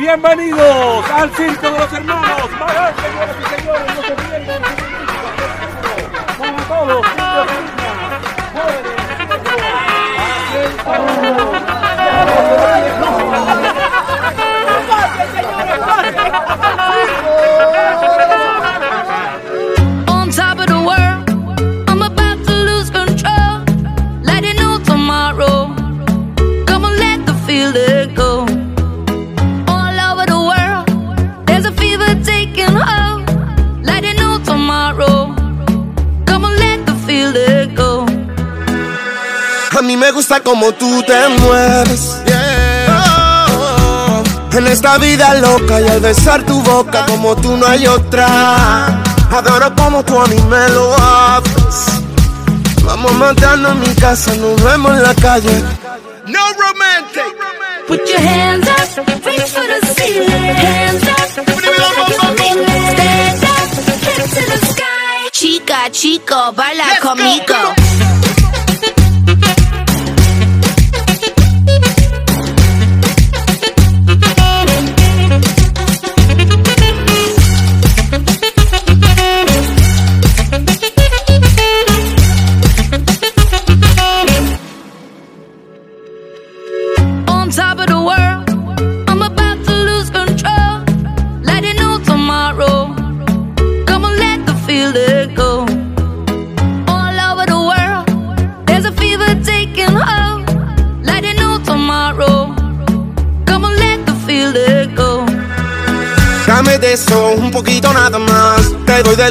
Bienvenidos al Circo de los Hermanos. Mí me gusta como tú te mueves. Oh, en esta vida loca y al besar tu boca como tú no hay otra. Adoro como tú a mí me lo haces. Vamos a matarnos en mi casa, nos vemos en la calle. No romantic. Put your hands up, reach for the ceiling. Hands up, stand up, head to the sky. Chica, chico, baila conmigo. On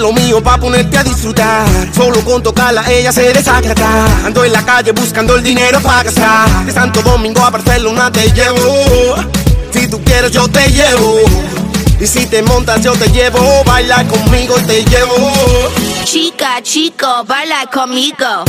lo mío pa' ponerte a disfrutar. Solo con tocarla ella se desagrada. Ando en la calle buscando el dinero para gastar. De Santo Domingo a Barcelona te llevo. Si tú quieres yo te llevo. Y si te montas yo te llevo. Baila conmigo y te llevo. Chica, chico, baila conmigo.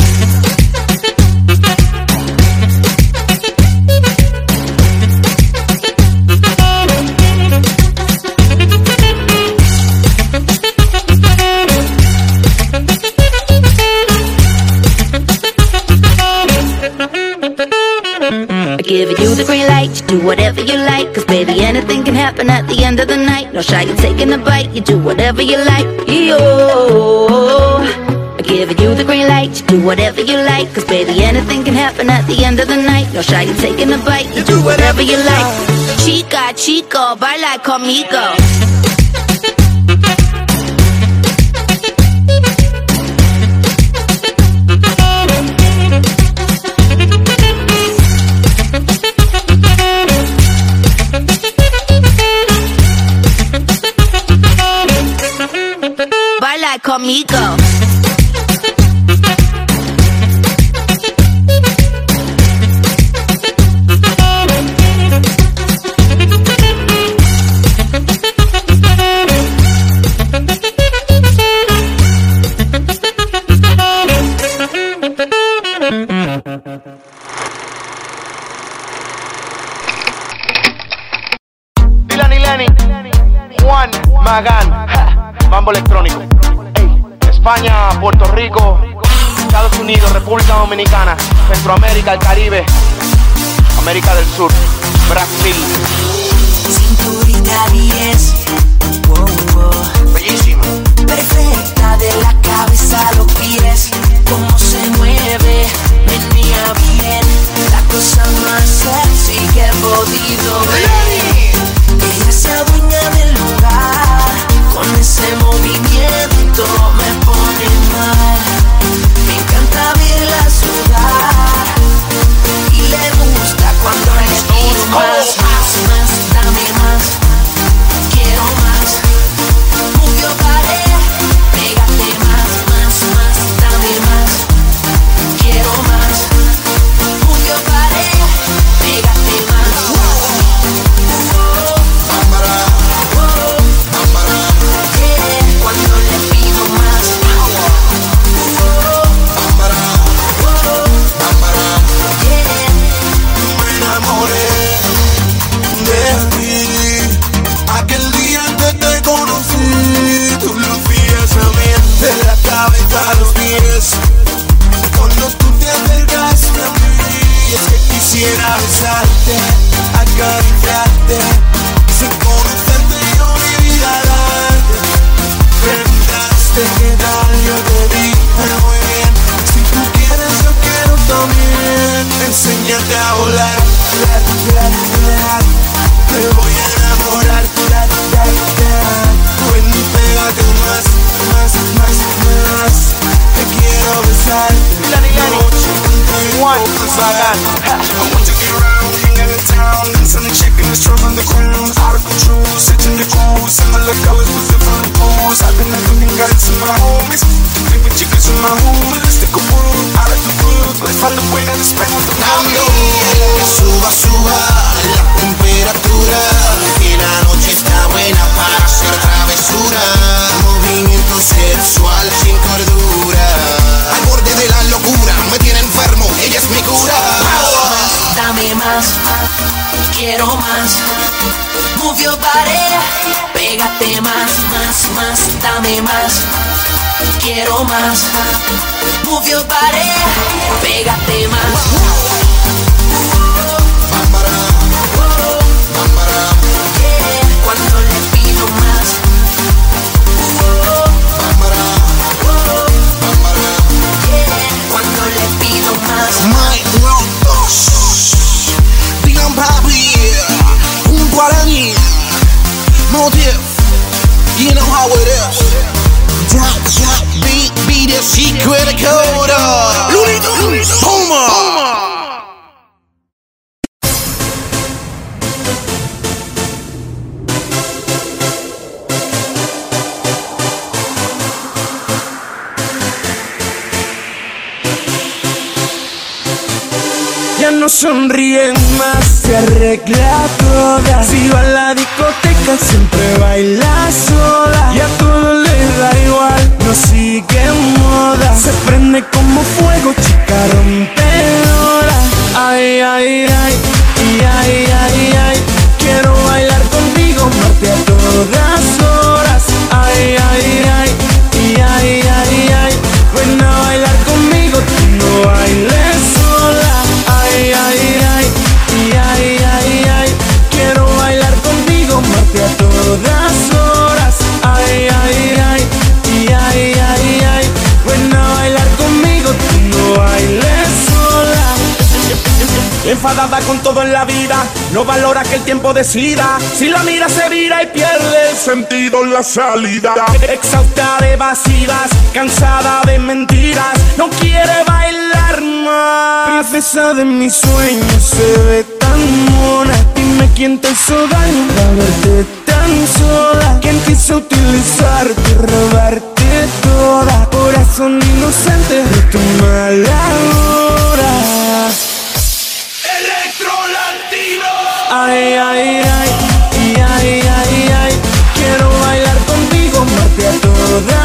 Give you the green light, you do whatever you like. Cause baby, anything can happen at the end of the night. No shy, you taking a bite, you do whatever you like. Yo, I give you the green light, you do whatever you like. Cause baby, anything can happen at the end of the night. No shy, you taking a bite, you do whatever you like. Chica, chico, baila conmigo. Sur, más, más, más. Dame más, quiero más. Move your body, pégate más. Cuando le pido más, cuando le pido más. Papi Un Motive You know how it is Drop, drop, beat, beat the secret code Looney Tunes. Puma. Ya no sonríe más, se arregla toda. Si va a la discoteca, siempre baila sola. Y a todo le da igual, no sigue moda. Se prende como fuego, chica rompedora. Ay, ay, ay, y ay, ay, ay. Quiero bailar contigo, mate a todas horas. Ay, ay, ay, Enfadada con todo en la vida, no valora que el tiempo decida. Si la mira se vira y pierde el sentido en la salida. Exhausta de evasivas, cansada de mentiras, no quiere bailar más. Princesa de mis sueños se ve tan mona. Dime quién te hizo daño para verte tan sola. ¿Quién quiso utilizarte, robarte toda? Corazón inocente de tu mala hora. Ay, ay, ay, y ay, ay, ay. Quiero bailar contigo, mate a todas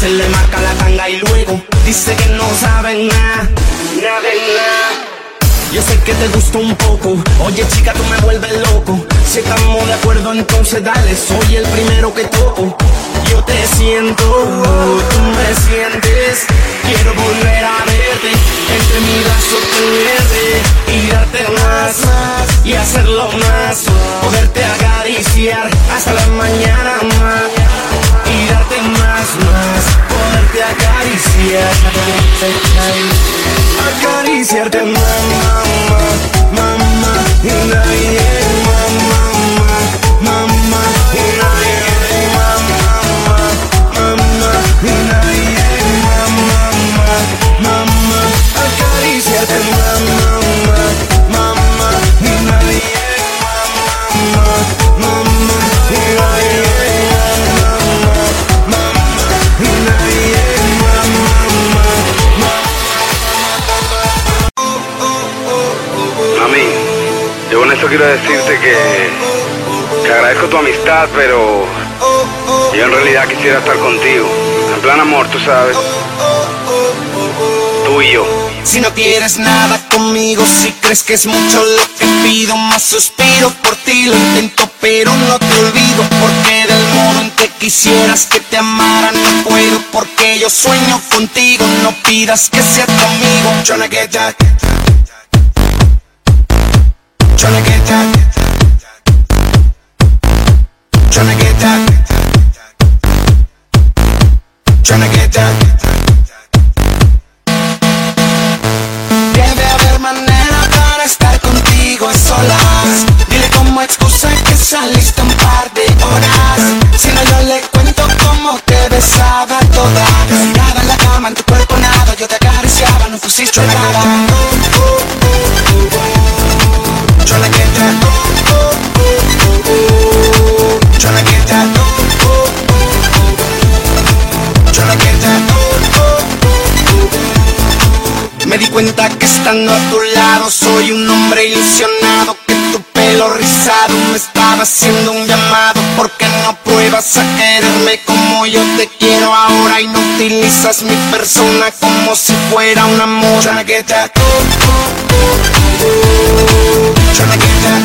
se le marca la tanga y luego Dice que no sabe nada, nada de nada. Yo sé que te gusta un poco, oye chica tú me vuelves loco. Si estamos de acuerdo entonces dale, soy el primero que toco. Yo te siento, tú me sientes. Quiero volver a verte, entre mis brazos tenerte Y darte más, y hacerlo más. Poderte acariciar hasta la mañana más Y darte más, más Poderte acariciar. Acariciarte mamá, mamá, y quiero decirte que, que agradezco tu amistad, pero yo en realidad quisiera estar contigo. En plan amor, tú sabes. Tú y yo. Si no quieres nada conmigo, si crees que es mucho lo que pido, más suspiro por ti, lo intento pero no te olvido, porque del modo en que quisieras que te amara no puedo, porque yo sueño contigo, no pidas que sea tu amigo. Tryna get that, tryna get that, tryna get that, tryna get that. Debe haber manera para estar contigo a solas. Dile como excusa que saliste un par de horas. Si no yo le cuento cómo te besaba toda. Nada en la cama, en tu cuerpo nada. Yo te acariciaba, no pusiste nada que estando a tu lado soy un hombre ilusionado Que tu pelo rizado me estaba haciendo un llamado Porque no pruebas a quererme como yo te quiero ahora Y no utilizas mi persona como si fuera un amor. Tryna get that Tryna get that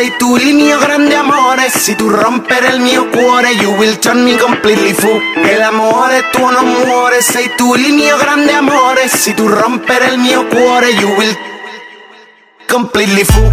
sei tu il mio grande amore. Si tu rompere il mio cuore, you will turn me completely fool. El amor es tu no muore, sei tu il mio grande amore. Si tu rompere il mio cuore, you will completely fool.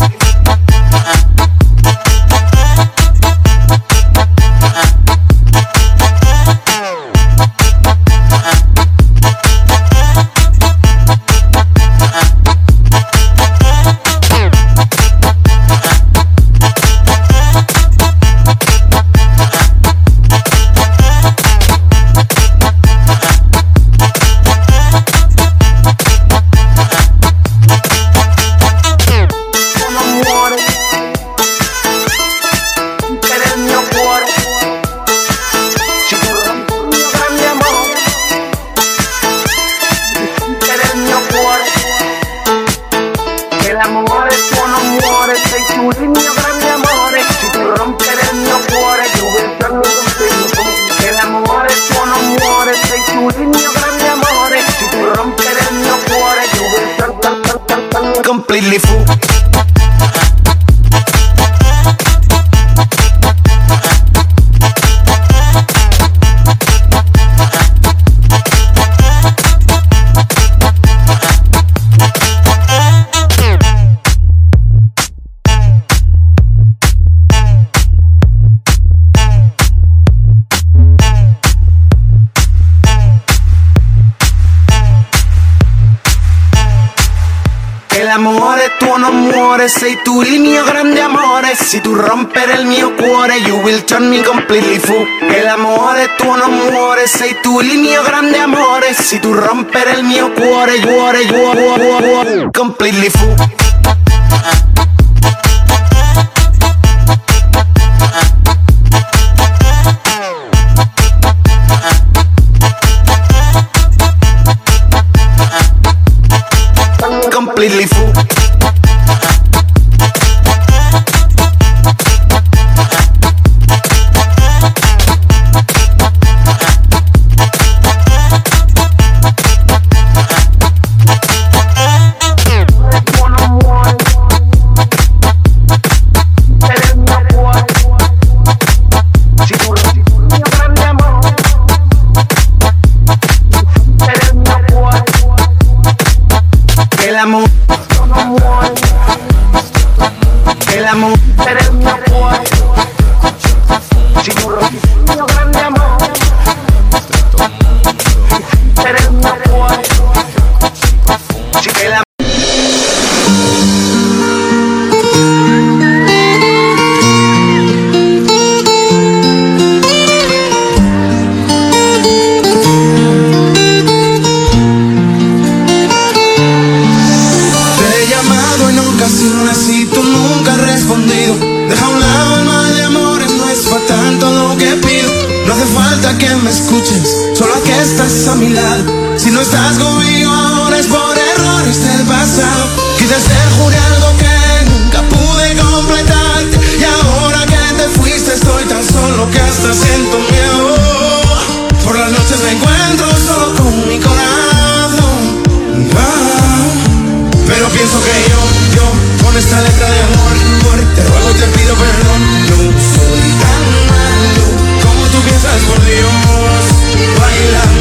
Turn me completely fool E l'amore tuo non muore Sei tu il mio grande amore Se tu rompere il mio cuore Cuore, cuore, cuore, cuore. Completely fool completely Si no estás conmigo ahora es por errores del pasado. Quizás ser juré algo que nunca pude completarte. Y ahora que te fuiste estoy tan solo que hasta siento miedo. Por las noches me encuentro solo con mi corazón. Ah, pero pienso que yo, yo, con esta letra de amor, amor te ruego y te pido perdón. No soy tan malo como tú piensas por Dios. Bailando.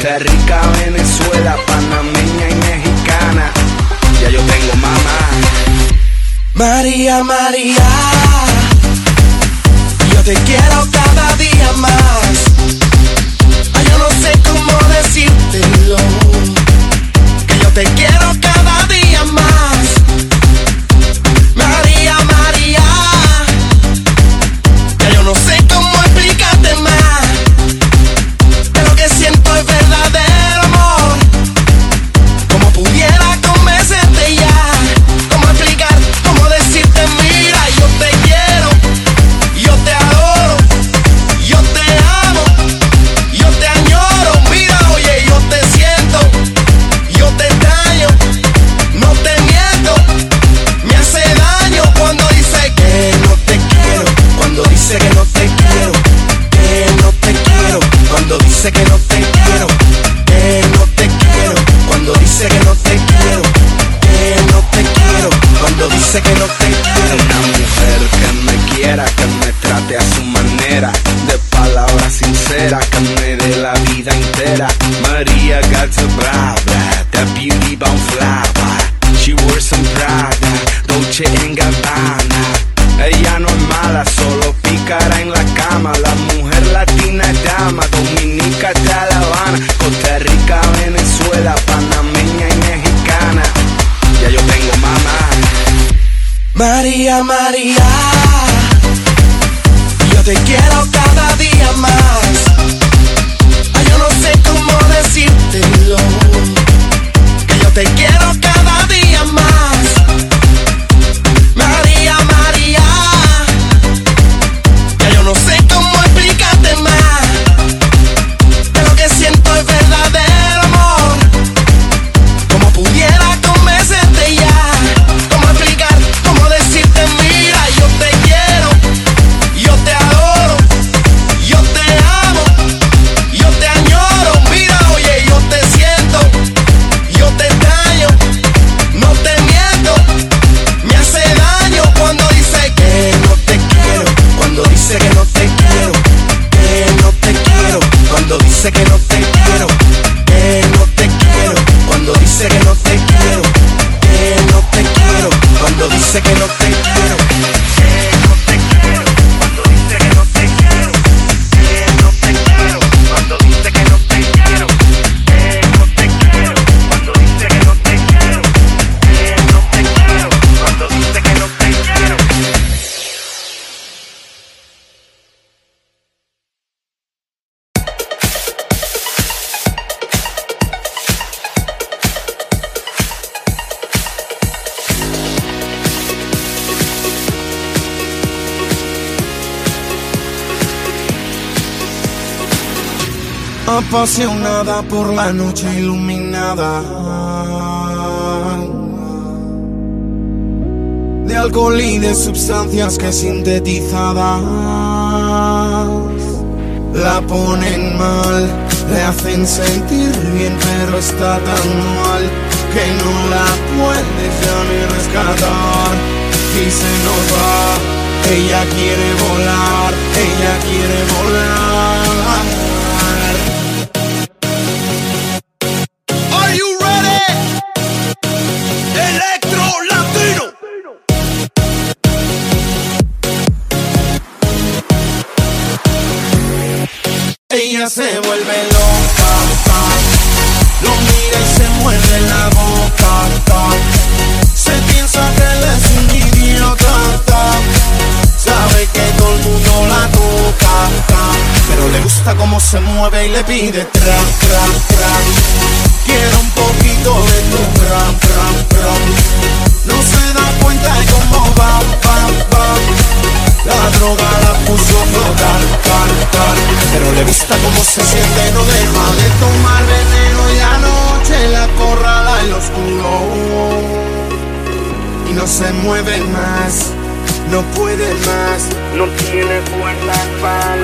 Costa Rica, Venezuela, panameña y mexicana. Ya yo tengo mamá. María, María, yo te quiero cada día más. Ay, yo no sé cómo decírtelo, que yo te quiero cada día. Costa Rica, Venezuela, panameña y mexicana. Ya yo tengo mamá. María, María, yo te quiero cada día más. Ay, yo no sé cómo decírtelo, que yo te quiero apasionada por la noche iluminada. De alcohol y de sustancias que sintetizadas la ponen mal, le hacen sentir bien, pero está tan mal que no la puedes ya ni rescatar. Y se nos va, ella quiere volar, ella quiere volar. y de tra, tra. Quiero un poquito de tu tra, tra, tra. No se da cuenta de cómo va, va, va. La droga la puso a flotar, tar, tar. Pero le gusta cómo se siente, no deja de tomar veneno y anoche la corrala en lo oscuro. Y no se mueve más no puede más, no tiene fuerza para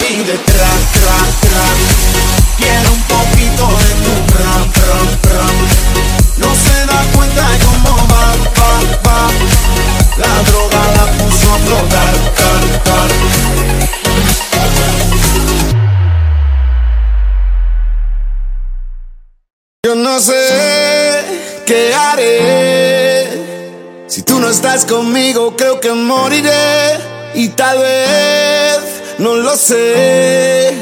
pide tra, tra, tra. Quiere un poquito de tu ram, ram, ram. No se da cuenta cómo va, va, va. La droga la puso a flotar, car, car. Yo no sé qué haré. Si tú no estás conmigo, creo que moriré. Y tal vez no lo sé.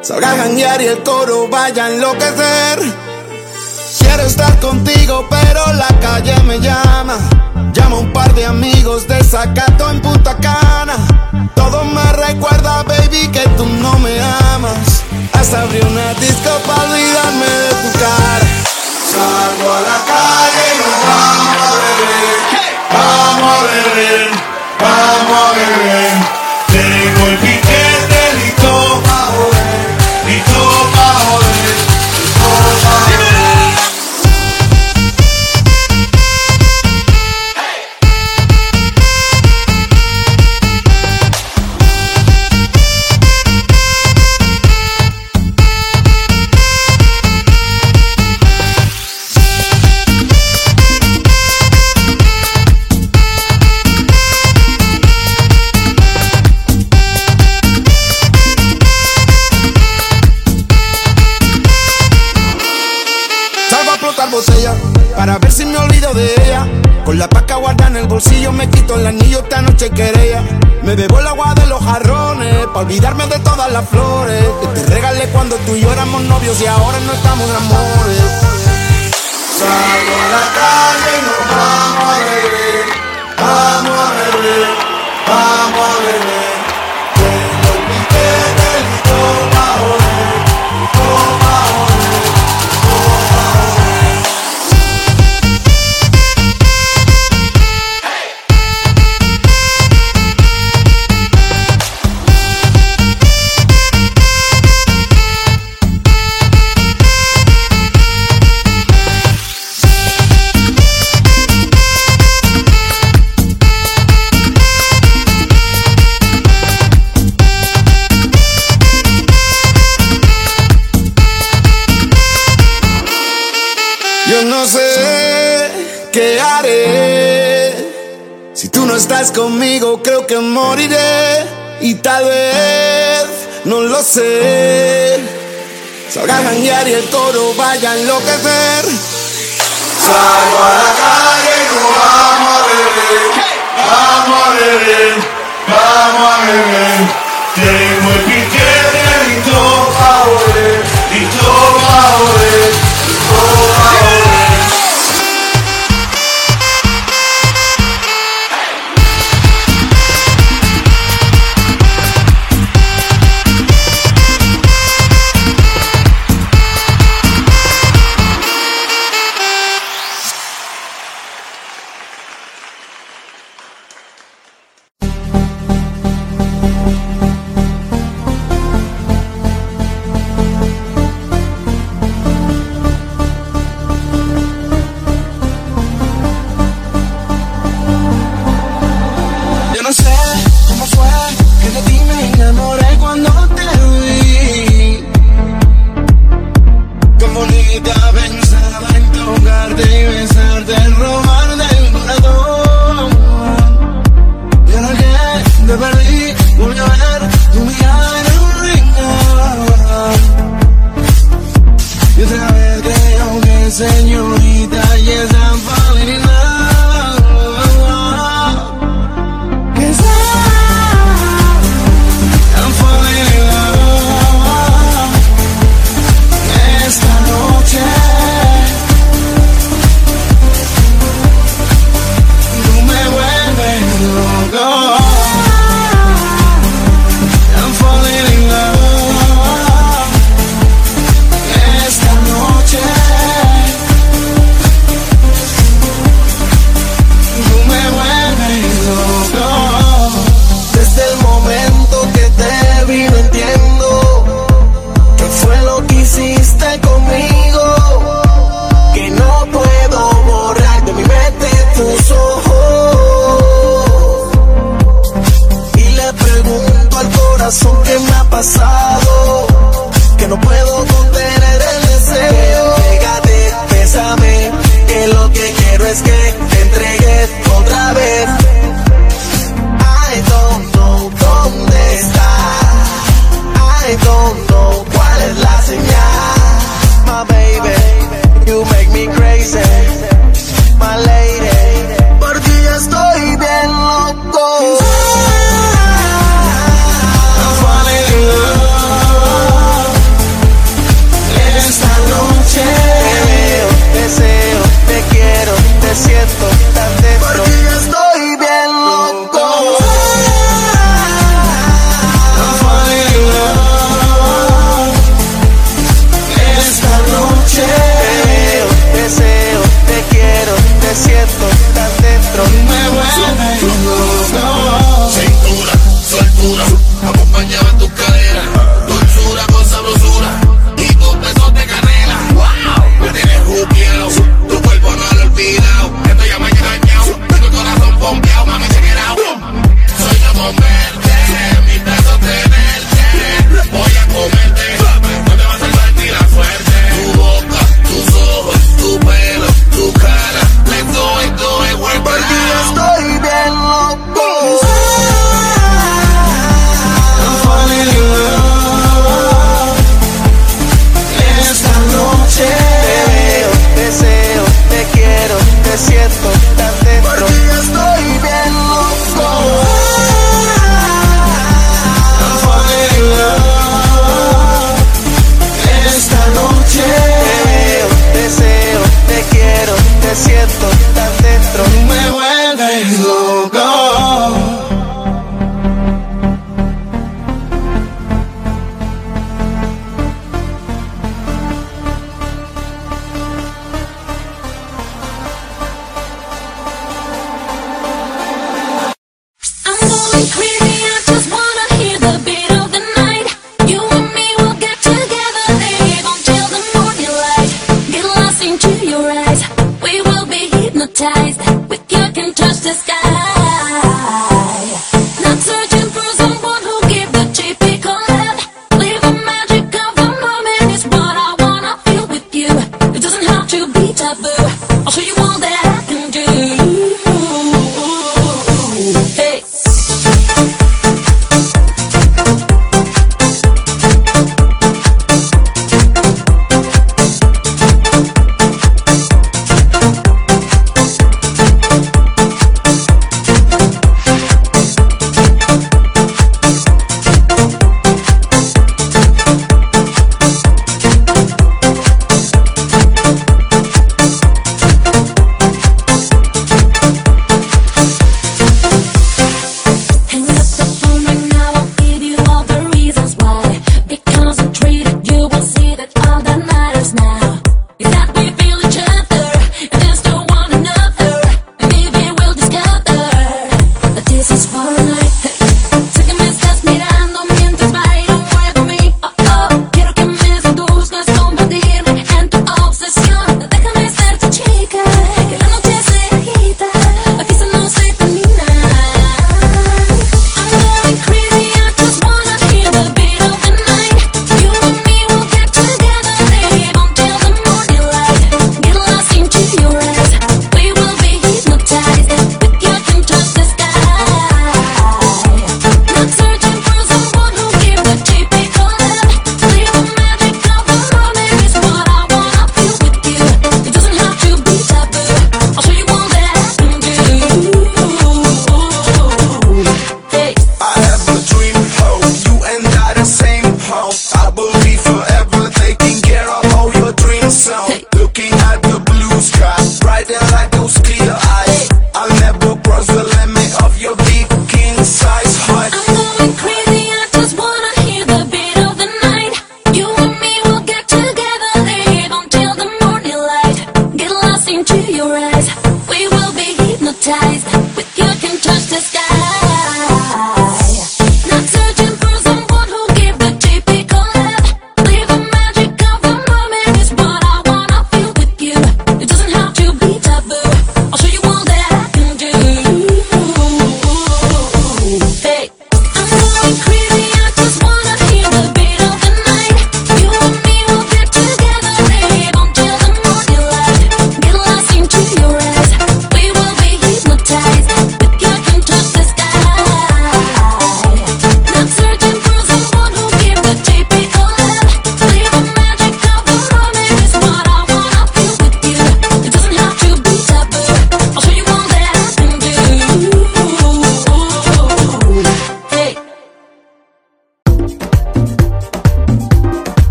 Salga a janguear y el coro vaya a enloquecer. Quiero estar contigo, pero la calle me llama. Llama un par de amigos de Zacato en Punta Cana. Todo me recuerda, baby, que tú no me amas. Hasta abrí una disco para olvidarme de tu cara. Salgo a la calle y nos vamos a beber. Vamos a beber, vamos a beber. Tengo el para ver si me olvido de ella. Con la paca guarda en el bolsillo me quito el anillo esta noche quería. Me bebo el agua de los jarrones para olvidarme de todas las flores que te regalé cuando tú y yo éramos novios y ahora no estamos en amores. Salgo a la calle y nos vamos a beber, vamos a beber, vamos a beber. Que moriré. Y tal vez, no lo sé. Salga a y el coro vaya a enloquecer. Salgo a la calle y nos vamos a beber. Vamos a beber, vamos a beber. Tengo el piquete listo pa' joder, listo pa' joder,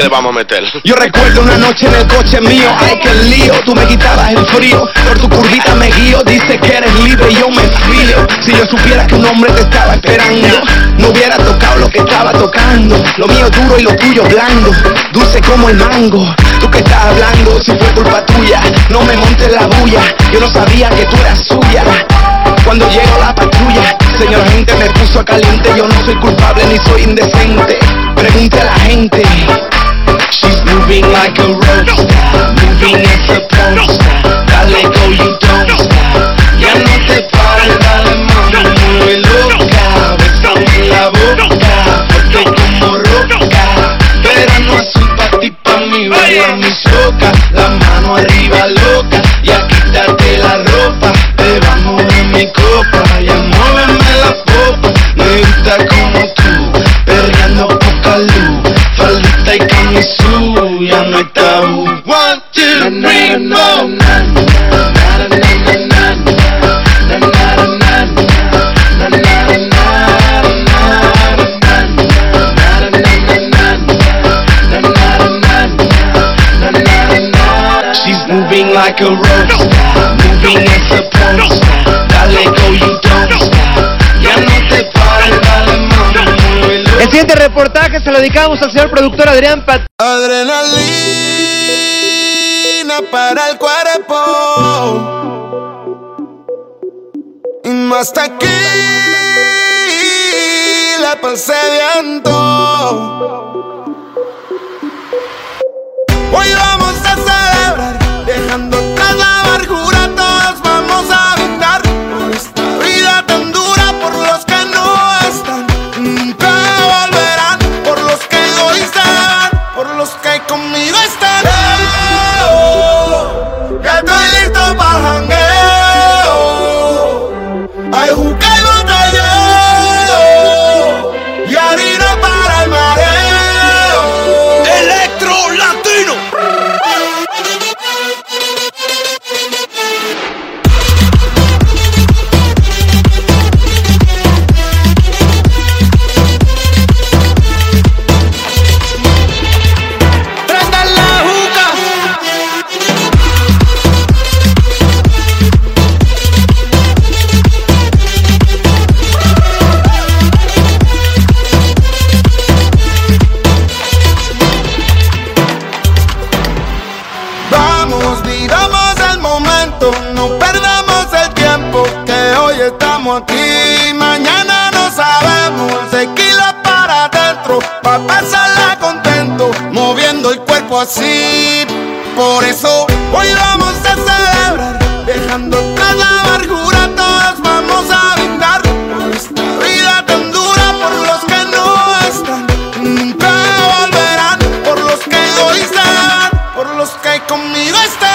le vamos a meter. Yo recuerdo una noche en el coche mío, ay que lío, tú me quitabas el frío, por tu curvita me guío, dice que eres libre y yo me fío. Si yo supiera que un hombre te estaba esperando, no hubiera tocado lo que estaba tocando. Lo mío duro y lo tuyo blando, dulce como el mango. Tú que estás hablando, si fue culpa tuya, no me montes la bulla, yo no sabía que tú eras suya. Cuando llegó la patrulla, señor gente me puso caliente, yo no soy culpable ni soy indecente. Pregunte a la gente. She's moving like a rockstar, moving as a pornstar. Dale go, you don't stop. Ya no te pares, dale mami, mueve loca. Bésame la boca, fuerte como roca. Verano azul pa' ti, pa' mí, baila mi soca. La mano arriba loca, ya quítate la ropa. Bebamos de mi copa, Faldita y camisú, ya no hay tabú. One, two, three, four. She's moving like a rockstar, moving as a siguiente reportaje se lo dedicamos al señor productor Adrián Pat. Adrenalina para el cuerpo. Y hasta aquí la pasé. Hoy vamos a celebrar, dejando atrás la amargura, los que conmigo y mañana no sabemos. Tequila para adentro, pa' pasarla contento, moviendo el cuerpo así. Por eso hoy vamos a celebrar, dejando atrás la amargura, todos vamos a brindar por esta vida tan dura, por los que no están, nunca volverán, por los que hoy se por los que conmigo están.